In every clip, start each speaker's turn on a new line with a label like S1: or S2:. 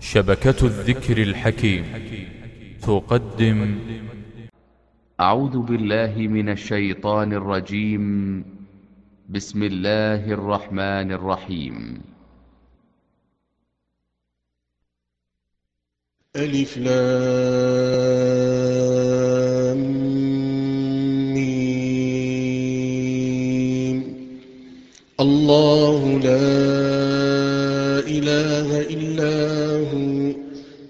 S1: شبكة الذكر الحكيم. تقدم.
S2: أعوذ بالله من الشيطان الرجيم. بسم الله الرحمن الرحيم.
S3: ألف لام ميم. الله لا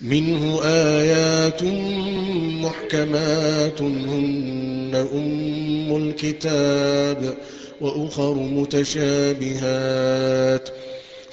S3: منه آيات محكمات هن أم الكتاب وأخر متشابهات.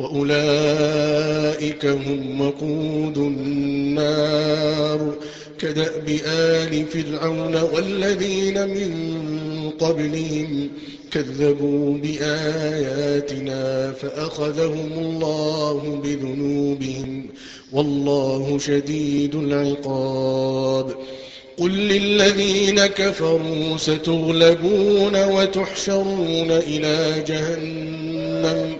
S3: وأولئك هم وقود النار كدأب آل فرعون والذين من قبلهم كذبوا بآياتنا فأخذهم الله بذنوبهم والله شديد العقاب. قل للذين كفروا ستغلبون وتحشرون إلى جهنم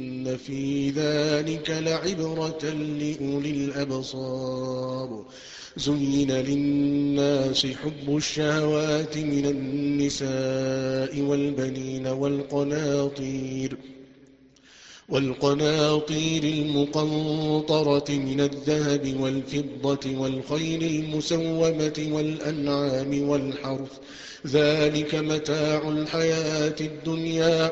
S3: في ذلك لعبرة لأولي الأبصار. زين للناس حب الشهوات من النساء والبنين والقناطير والقناطير المقنطرة من الذهب والفضة والخيل المسومة والأنعام والحرث. ذلك متاع الحياة الدنيا.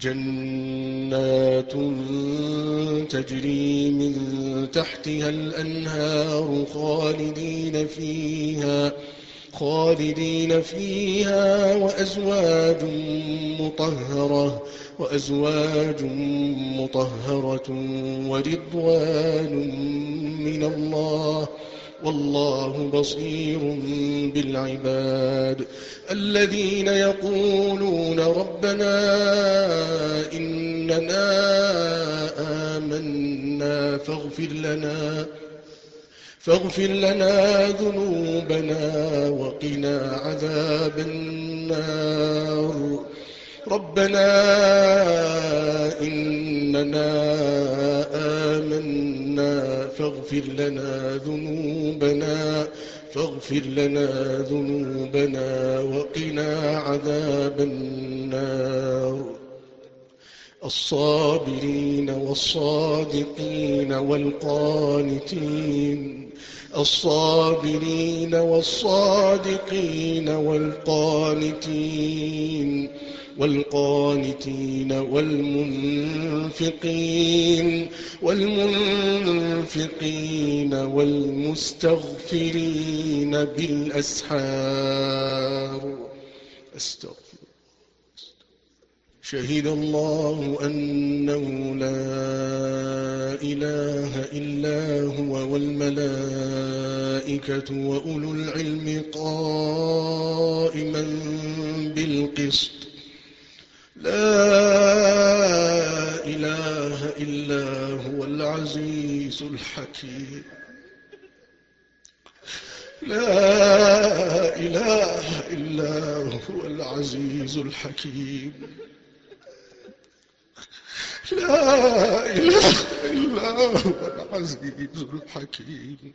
S3: جنات تجري من تحتها الأنهار خالدين فيها خالدين فيها وأزواج مطهرة وأزواج مطهرة ورضوان من الله والله بصير بالعباد. الذين يقولون ربنا إننا آمنا فاغفر لنا فاغفر لنا ذنوبنا وقنا عذاب النار. ربنا إننا آمنا فاغفر لنا ذنوبنا فاغفر لنا ذنوبنا وقنا عذاب النار. الصابرين والصادقين والقانتين الصابرين والصادقين والقانتين. والقانتين والمنفقين والمنفقين والمستغفرين بالأسحار. أستغفر. شهد الله أنه لا إله إلا هو والملائكة وأولو العلم قائما بالقسط. لا إله إلا هو العزيز الحكيم. لا إله إلا هو العزيز الحكيم. لا إله إلا هو العزيز الحكيم.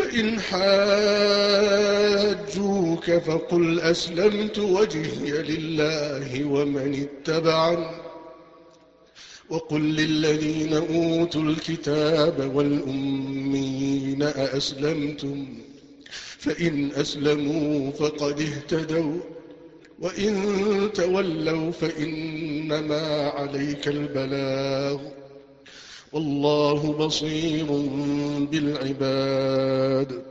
S3: فإن حاجوك فقل أسلمت وجهي لله ومن اتبعني. وقل للذين أوتوا الكتاب والأمين أأسلمتم؟ فإن أسلموا فقد اهتدوا. وإن تولوا فإنما عليك البلاغ. والله بصير بالعباد.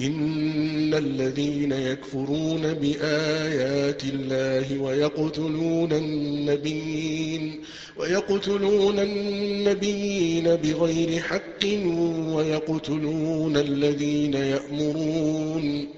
S3: إن الذين يكفرون بآيات الله ويقتلون النبيين ويقتلون النبيين بغير حق ويقتلون الذين يأمرون.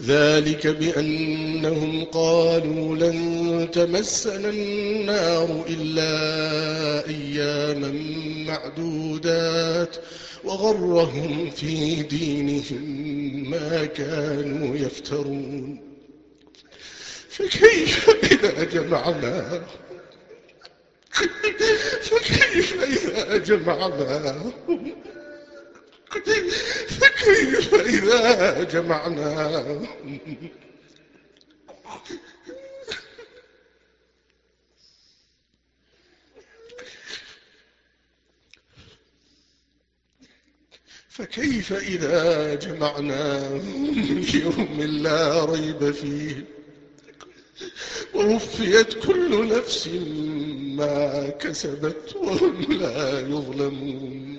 S3: ذلك بأنهم قالوا لن تمسنا النار إلا أياما معدودات وغرهم في دينهم ما كانوا يفترون. فكيف إذا جمعناهم فكيف إذا جمعناهم فكيف إذا جمعناهم فكيف إذا جمعناهم يوم لا ريب فيه؟ ووفيت كل نفس ما كسبت وهم لا يظلمون.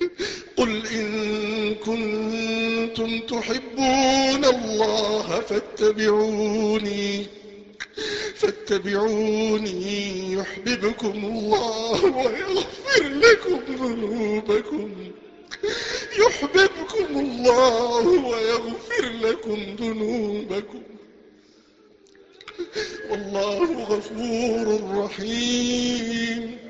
S3: قل إن كنتم تحبون الله فاتبعوني فاتبعوني يحببكم الله ويغفر لكم ذنوبكم يحببكم الله ويغفر لكم ذنوبكم. والله غفور رحيم.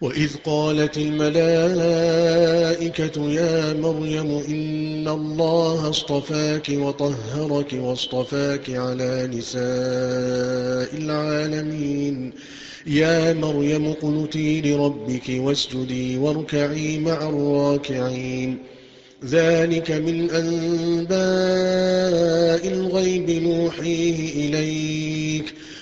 S3: وإذ قالت الملائكة يا مريم إن الله اصطفاك وطهرك واصطفاك على نساء العالمين يا مريم قنتي لربك واسجدي واركعي مع الراكعين ذلك من أنباء الغيب نوحيه إليك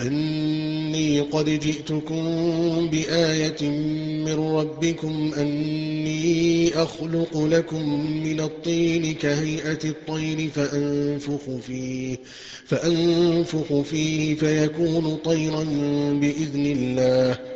S3: أني قد جئتكم بآية من ربكم أني أخلق لكم من الطين كهيئة الطير فأنفخ فيه, فأنفخ فيه فيكون طيرا بإذن الله.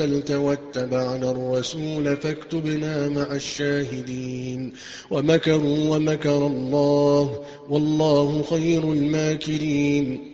S3: أنزلت واتبعنا الرسول فاكتبنا مع الشاهدين ومكروا ومكر الله والله خير الماكرين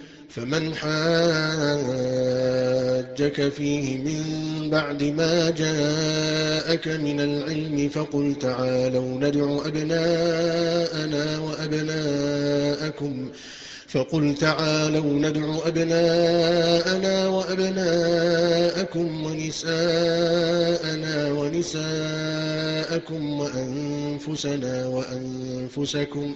S3: فمن حاجك فيه من بعد ما جاءك من العلم فقل تعالوا ندع أبناءنا وأبناءكم فقل تعالوا ندع أبناءنا وأبناءكم ونساءنا ونساءكم وأنفسنا وأنفسكم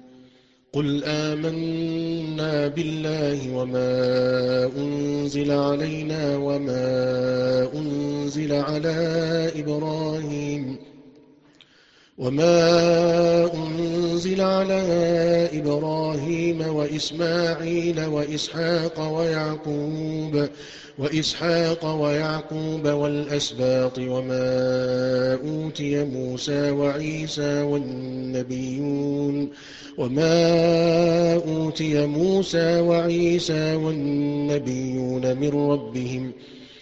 S3: قل آمنا بالله وما أنزل علينا وما أنزل على إبراهيم وما أنزل على إبراهيم وإسماعيل وإسحاق ويعقوب وإسحاق ويعقوب والأسباط وما أوتي موسى وعيسى والنبيون وما أوتي موسى وعيسى والنبيون من ربهم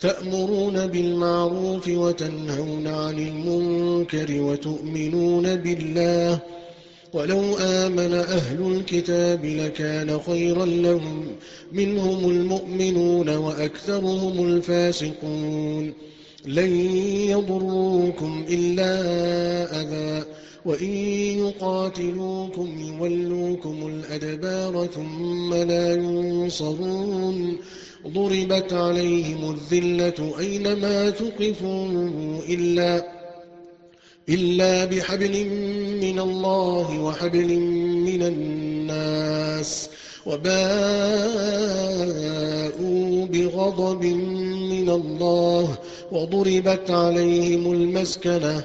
S3: تأمرون بالمعروف وتنهون عن المنكر وتؤمنون بالله ولو آمن أهل الكتاب لكان خيرا لهم منهم المؤمنون وأكثرهم الفاسقون. لن يضروكم إلا أذى. وإن يقاتلوكم يولوكم الأدبار ثم لا ينصرون. ضربت عليهم الذلة أينما تقفوا إلا, إلا بحبل من الله وحبل من الناس وباءوا بغضب من الله وضربت عليهم المسكنة